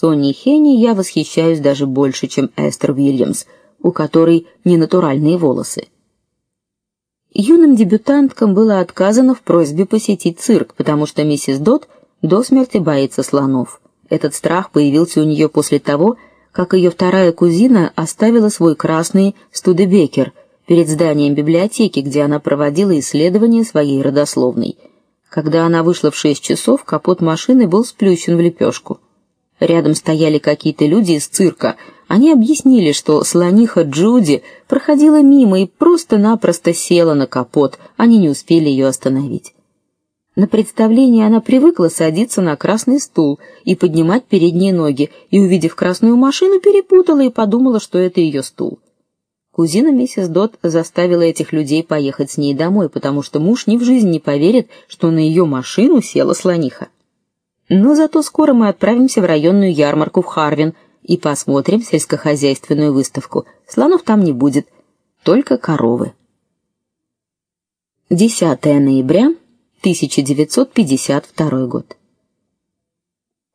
Сонни Хенни я восхищаюсь даже больше, чем Эстер Уильямс, у которой ненатуральные волосы. Юным дебютанткам было отказано в просьбе посетить цирк, потому что миссис Дот до смерти боится слонов. Этот страх появился у нее после того, как ее вторая кузина оставила свой красный Студебекер перед зданием библиотеки, где она проводила исследования своей родословной. Когда она вышла в шесть часов, капот машины был сплющен в лепешку. Рядом стояли какие-то люди из цирка. Они объяснили, что слониха Джуди проходила мимо и просто-напросто села на капот. Они не успели ее остановить. На представлении она привыкла садиться на красный стул и поднимать передние ноги, и увидев красную машину, перепутала и подумала, что это ее стул. Кузина миссис Дот заставила этих людей поехать с ней домой, потому что муж ни в жизни не поверит, что на ее машину села слониха. Но зато скоро мы отправимся в районную ярмарку в Харвин и посмотрим сельскохозяйственную выставку. Слонов там не будет, только коровы. 10 ноября 1952 год.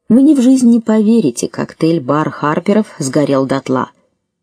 Вы ни в жизни не поверите, коктейль-бар Харперов сгорел дотла.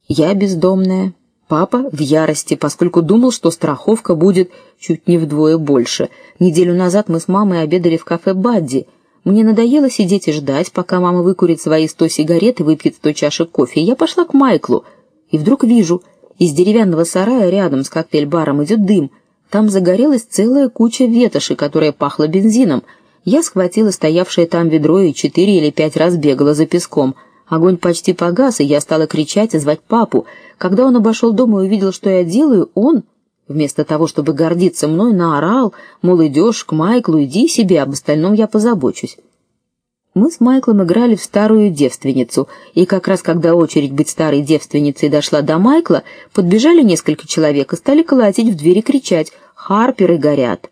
Я бездомная, папа в ярости, поскольку думал, что страховка будет чуть не вдвое больше. Неделю назад мы с мамой обедали в кафе Бадди. Мне надоело сидеть и ждать, пока мама выкурит свои сто сигарет и выпьет сто чашек кофе. Я пошла к Майклу и вдруг вижу, из деревянного сарая рядом с коктейль-баром идет дым. Там загорелась целая куча ветоши, которая пахла бензином. Я схватила стоявшее там ведро и четыре или пять раз бегала за песком. Огонь почти погас, и я стала кричать и звать папу. Когда он обошел дом и увидел, что я делаю, он, вместо того, чтобы гордиться мной, наорал, мол, идешь к Майклу, иди себе, об остальном я позабочусь. Мы с Майклом играли в старую девственницу, и как раз когда очередь быть старой девственницей дошла до Майкла, подбежали несколько человек и стали колотить в дверь и кричать: "Харперы горят!"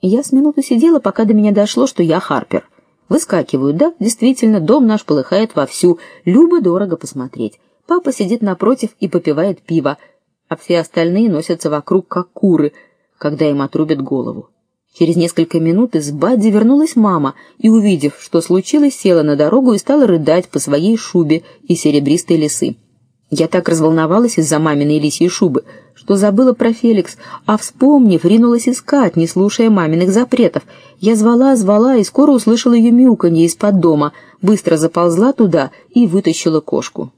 Я с минуту сидела, пока до меня дошло, что я Харпер. Выскакиваю, да, действительно, дом наш полыхает вовсю, любо дорого посмотреть. Папа сидит напротив и попивает пиво, а все остальные носятся вокруг как куры, когда им отрубят голову. Через несколько минут из Бадди вернулась мама и, увидев, что случилось, села на дорогу и стала рыдать по своей шубе из серебристой лисы. Я так разволновалась из-за маминой лисьей шубы, что забыла про Феликс, а вспомнив, ринулась искать, не слушая маминых запретов. Я звала, звала и скоро услышала ее мяуканье из-под дома, быстро заползла туда и вытащила кошку.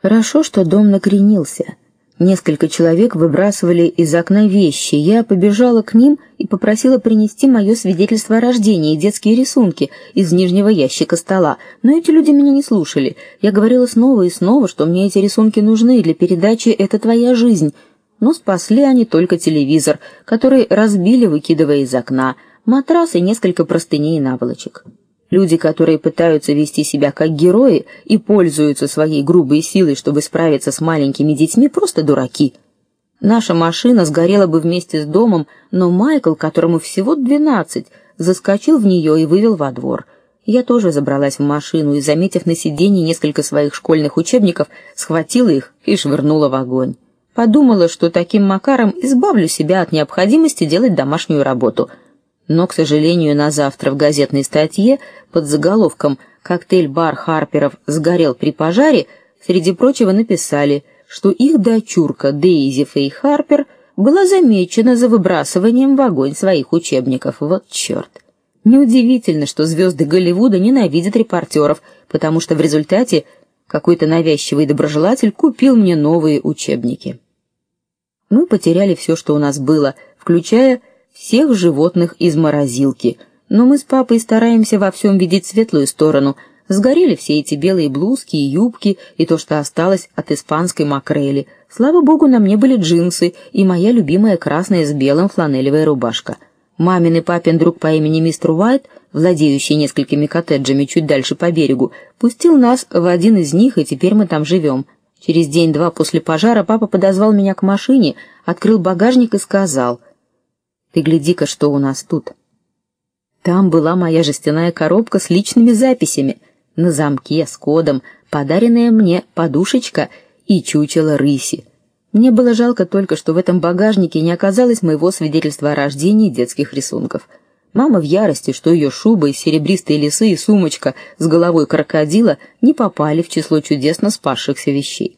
Хорошо, что дом накренился. Несколько человек выбрасывали из окна вещи. Я побежала к ним и попросила принести мое свидетельство о рождении и детские рисунки из нижнего ящика стола. Но эти люди меня не слушали. Я говорила снова и снова, что мне эти рисунки нужны для передачи Это твоя жизнь. Но спасли они только телевизор, который разбили, выкидывая из окна, матрас и несколько простыней и наволочек. Люди, которые пытаются вести себя как герои и пользуются своей грубой силой, чтобы справиться с маленькими детьми, просто дураки. Наша машина сгорела бы вместе с домом, но Майкл, которому всего двенадцать, заскочил в нее и вывел во двор. Я тоже забралась в машину и, заметив на сиденье несколько своих школьных учебников, схватила их и швырнула в огонь. Подумала, что таким макаром избавлю себя от необходимости делать домашнюю работу — но, к сожалению, на завтра в газетной статье под заголовком Коктейль-бар Харперов сгорел при пожаре, среди прочего написали, что их дочурка Дейзи Фей Харпер была замечена за выбрасыванием в огонь своих учебников. Вот черт! Неудивительно, что звезды Голливуда ненавидят репортеров, потому что в результате какой-то навязчивый доброжелатель купил мне новые учебники. Мы потеряли все, что у нас было, включая всех животных из морозилки. Но мы с папой стараемся во всем видеть светлую сторону. Сгорели все эти белые блузки и юбки и то, что осталось от испанской макрели. Слава богу, на мне были джинсы и моя любимая красная с белым фланелевая рубашка. Мамин и папин друг по имени мистер Уайт, владеющий несколькими коттеджами чуть дальше по берегу, пустил нас в один из них, и теперь мы там живем. Через день-два после пожара папа подозвал меня к машине, открыл багажник и сказал: ты гляди-ка, что у нас тут. Там была моя жестяная коробка с личными записями на замке с кодом, подаренная мне подушечка и чучело рыси. Мне было жалко только, что в этом багажнике не оказалось моего свидетельства о рождении детских рисунков. Мама в ярости, что ее шуба из серебристой лисы и сумочка с головой крокодила не попали в число чудесно спасшихся вещей.